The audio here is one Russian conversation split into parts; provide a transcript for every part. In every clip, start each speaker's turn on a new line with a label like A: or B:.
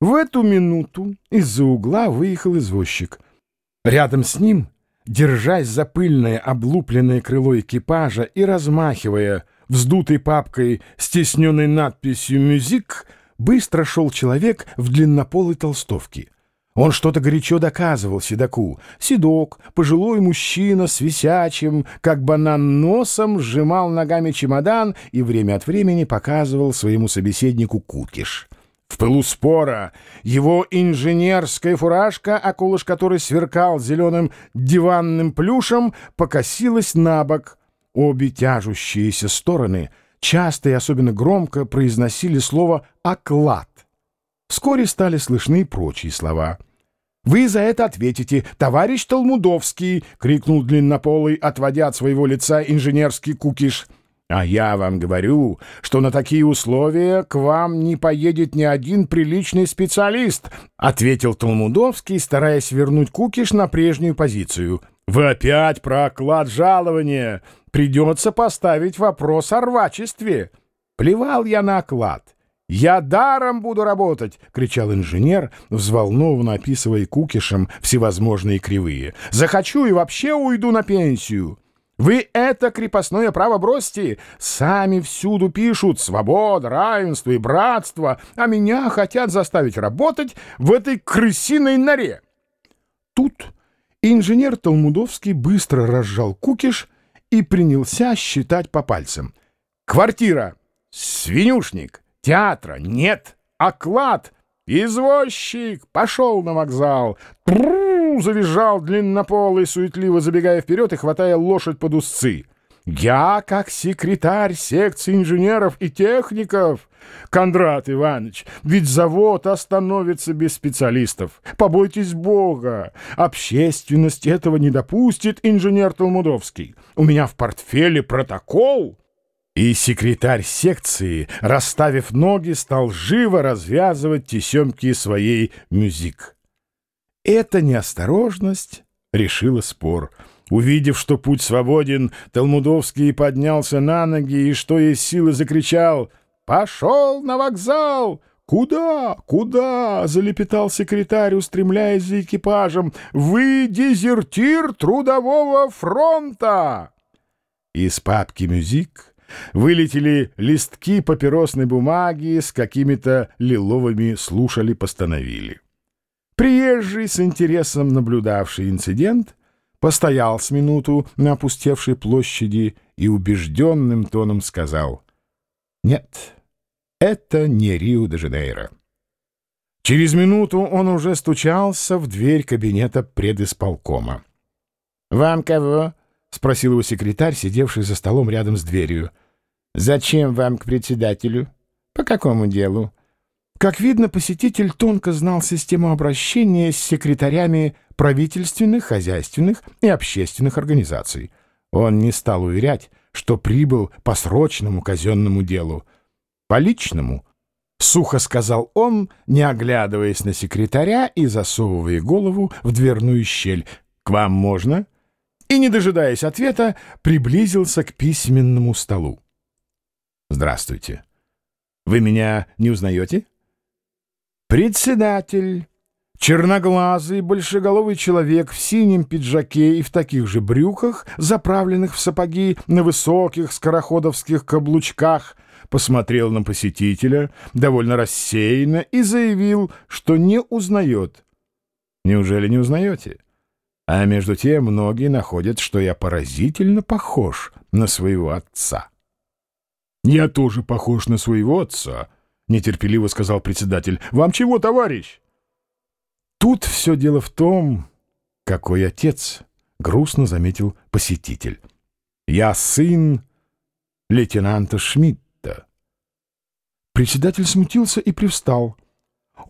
A: В эту минуту из-за угла выехал извозчик. Рядом с ним, держась за пыльное облупленное крыло экипажа и размахивая вздутой папкой с тесненной надписью «Мюзик», быстро шел человек в длиннополой толстовке. Он что-то горячо доказывал седоку. Седок, пожилой мужчина с висячим, как банан носом, сжимал ногами чемодан и время от времени показывал своему собеседнику кукиш. В пылу спора его инженерская фуражка, околыш которой сверкал зеленым диванным плюшем, покосилась на бок. Обе тяжущиеся стороны часто и особенно громко произносили слово «оклад». Вскоре стали слышны прочие слова. «Вы за это ответите, товарищ Толмудовский!» — крикнул длиннополый, отводя от своего лица инженерский кукиш. «А я вам говорю, что на такие условия к вам не поедет ни один приличный специалист», — ответил Толмудовский, стараясь вернуть кукиш на прежнюю позицию. «Вы опять про оклад жалования. Придется поставить вопрос о рвачестве. Плевал я на оклад. «Я даром буду работать!» — кричал инженер, взволнованно описывая кукишем всевозможные кривые. «Захочу и вообще уйду на пенсию!» Вы это крепостное право бросьте. Сами всюду пишут «свобода», «равенство» и «братство», а меня хотят заставить работать в этой крысиной норе. Тут инженер Толмудовский быстро разжал кукиш и принялся считать по пальцам. «Квартира! Свинюшник! Театра нет, оклад. Извозчик пошел на вокзал. Завизжал длиннополый, суетливо забегая вперед и хватая лошадь под узцы. Я, как секретарь секции инженеров и техников, Кондрат Иванович, ведь завод остановится без специалистов. Побойтесь Бога. Общественность этого не допустит, инженер Толмудовский. У меня в портфеле протокол. И секретарь секции, расставив ноги, стал живо развязывать тесемки своей мюзик. Эта неосторожность решила спор. Увидев, что путь свободен, Талмудовский поднялся на ноги и, что есть силы, закричал «Пошел на вокзал!» «Куда? Куда?» — залепетал секретарь, устремляясь за экипажем. «Вы дезертир трудового фронта!» Из папки «Мюзик» Вылетели листки папиросной бумаги с какими-то лиловыми слушали-постановили. Приезжий, с интересом наблюдавший инцидент, постоял с минуту на опустевшей площади и убежденным тоном сказал «Нет, это не Рио-де-Жанейро». Через минуту он уже стучался в дверь кабинета предисполкома. «Вам кого?» — спросил его секретарь, сидевший за столом рядом с дверью. «Зачем вам к председателю? По какому делу?» Как видно, посетитель тонко знал систему обращения с секретарями правительственных, хозяйственных и общественных организаций. Он не стал уверять, что прибыл по срочному казенному делу. По личному, сухо сказал он, не оглядываясь на секретаря и засовывая голову в дверную щель. «К вам можно?» И, не дожидаясь ответа, приблизился к письменному столу. Здравствуйте. Вы меня не узнаете? Председатель. Черноглазый, большеголовый человек в синем пиджаке и в таких же брюках, заправленных в сапоги на высоких скороходовских каблучках, посмотрел на посетителя довольно рассеянно и заявил, что не узнает. Неужели не узнаете? А между тем многие находят, что я поразительно похож на своего отца. «Я тоже похож на своего отца», — нетерпеливо сказал председатель. «Вам чего, товарищ?» «Тут все дело в том, какой отец», — грустно заметил посетитель. «Я сын лейтенанта Шмидта». Председатель смутился и привстал.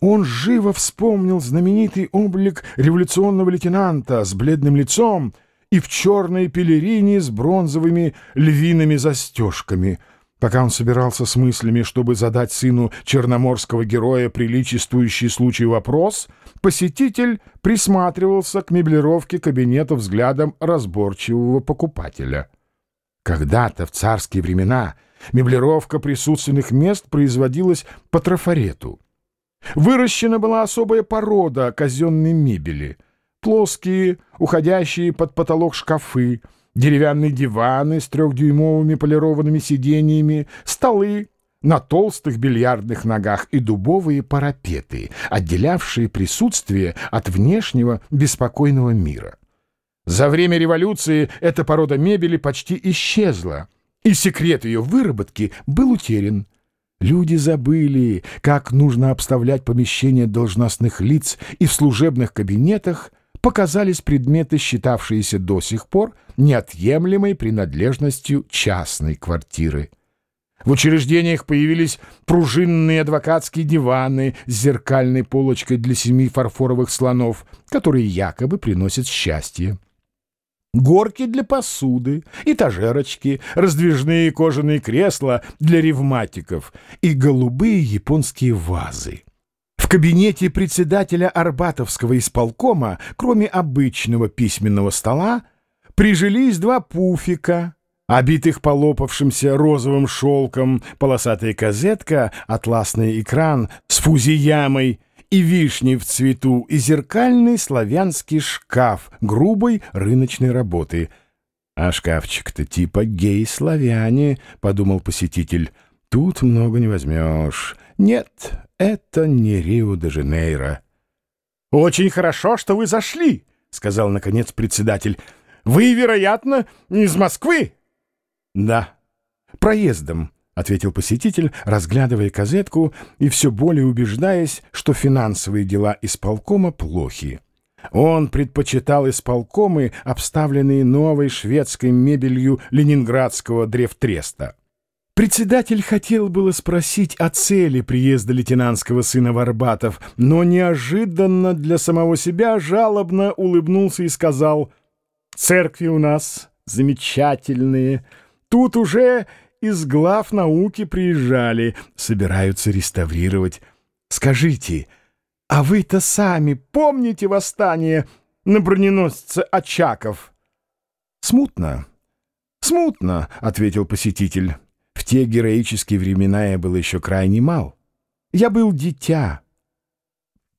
A: Он живо вспомнил знаменитый облик революционного лейтенанта с бледным лицом и в черной пелерине с бронзовыми львиными застежками — Пока он собирался с мыслями, чтобы задать сыну черноморского героя приличествующий случай вопрос, посетитель присматривался к меблировке кабинета взглядом разборчивого покупателя. Когда-то в царские времена меблировка присутственных мест производилась по трафарету. Выращена была особая порода казенной мебели. Плоские, уходящие под потолок шкафы, деревянные диваны с трехдюймовыми полированными сиденьями, столы на толстых бильярдных ногах и дубовые парапеты, отделявшие присутствие от внешнего беспокойного мира. За время революции эта порода мебели почти исчезла, и секрет ее выработки был утерян. Люди забыли, как нужно обставлять помещения должностных лиц, и в служебных кабинетах показались предметы, считавшиеся до сих пор неотъемлемой принадлежностью частной квартиры. В учреждениях появились пружинные адвокатские диваны с зеркальной полочкой для семи фарфоровых слонов, которые якобы приносят счастье горки для посуды, этажерочки, раздвижные кожаные кресла для ревматиков и голубые японские вазы. В кабинете председателя Арбатовского исполкома, кроме обычного письменного стола, прижились два пуфика, обитых полопавшимся розовым шелком, полосатая козетка, атласный экран с фузиямой и вишни в цвету, и зеркальный славянский шкаф грубой рыночной работы. «А шкафчик-то типа гей-славяне», — подумал посетитель. «Тут много не возьмешь. Нет, это не Рио-де-Жанейро». «Очень хорошо, что вы зашли», — сказал, наконец, председатель. «Вы, вероятно, из Москвы?» «Да, проездом», — ответил посетитель, разглядывая казетку и все более убеждаясь, что финансовые дела исполкома плохи. Он предпочитал исполкомы, обставленные новой шведской мебелью ленинградского древтреста. Председатель хотел было спросить о цели приезда лейтенантского сына Варбатов, но неожиданно для самого себя жалобно улыбнулся и сказал «Церкви у нас замечательные, тут уже из глав науки приезжали, собираются реставрировать. Скажите, а вы-то сами помните восстание на броненосце Очаков? Смутно. Смутно, — ответил посетитель. Те героические времена я был еще крайне мал. Я был дитя.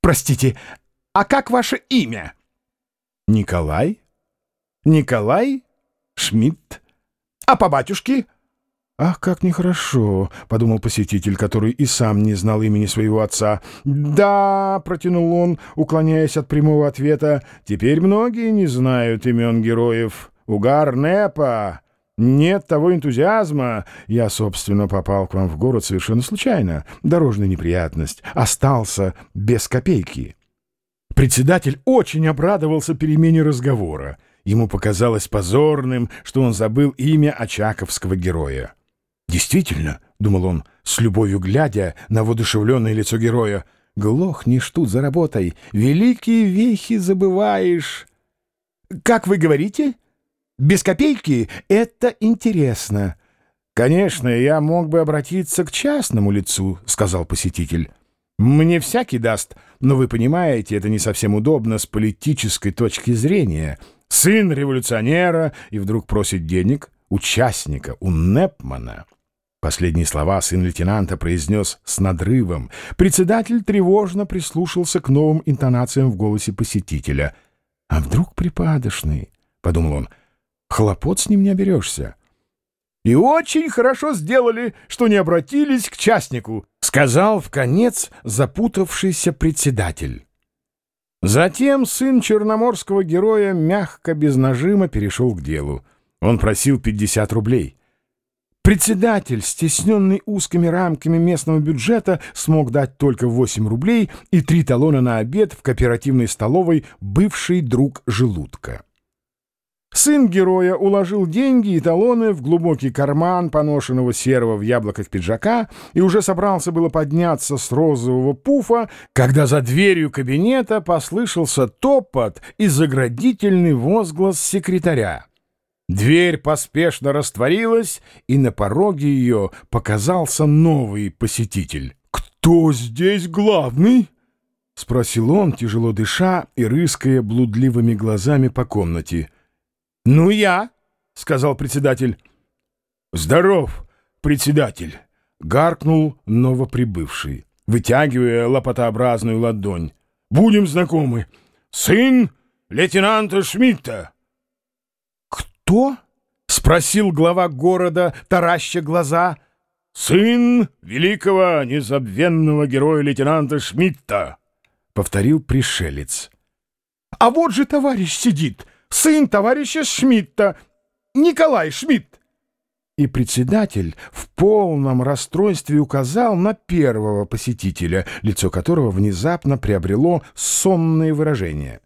A: Простите, а как ваше имя? Николай? Николай Шмидт. А по батюшке? «Ах, как нехорошо!» — подумал посетитель, который и сам не знал имени своего отца. «Да!» — протянул он, уклоняясь от прямого ответа. «Теперь многие не знают имен героев. Угар Непа!» Нет того энтузиазма. Я, собственно, попал к вам в город совершенно случайно. Дорожная неприятность. Остался без копейки. Председатель очень обрадовался перемене разговора. Ему показалось позорным, что он забыл имя очаковского героя. Действительно, — думал он, с любовью глядя на воодушевленное лицо героя, — глохнешь тут за работой, великие вехи забываешь. — Как вы говорите? Без копейки? Это интересно. — Конечно, я мог бы обратиться к частному лицу, — сказал посетитель. — Мне всякий даст, но вы понимаете, это не совсем удобно с политической точки зрения. Сын революционера и вдруг просит денег участника у Непмана. Последние слова сын лейтенанта произнес с надрывом. Председатель тревожно прислушался к новым интонациям в голосе посетителя. «А вдруг припадочный?» — подумал он. «Хлопот с ним не оберешься». «И очень хорошо сделали, что не обратились к частнику», — сказал в конец запутавшийся председатель. Затем сын черноморского героя мягко, без нажима перешел к делу. Он просил 50 рублей. Председатель, стесненный узкими рамками местного бюджета, смог дать только 8 рублей и три талона на обед в кооперативной столовой «Бывший друг желудка». Сын героя уложил деньги и талоны в глубокий карман поношенного серого в яблоках пиджака и уже собрался было подняться с розового пуфа, когда за дверью кабинета послышался топот и заградительный возглас секретаря. Дверь поспешно растворилась, и на пороге ее показался новый посетитель. «Кто здесь главный?» — спросил он, тяжело дыша и рыская блудливыми глазами по комнате. «Ну, я», — сказал председатель. «Здоров, председатель», — гаркнул новоприбывший. вытягивая лопатообразную ладонь. «Будем знакомы. Сын лейтенанта Шмидта». «Кто?» — спросил глава города, тараща глаза. «Сын великого незабвенного героя лейтенанта Шмидта», — повторил пришелец. «А вот же товарищ сидит, сын товарища Шмидта, Николай Шмидт!» И председатель в полном расстройстве указал на первого посетителя, лицо которого внезапно приобрело сонные выражения.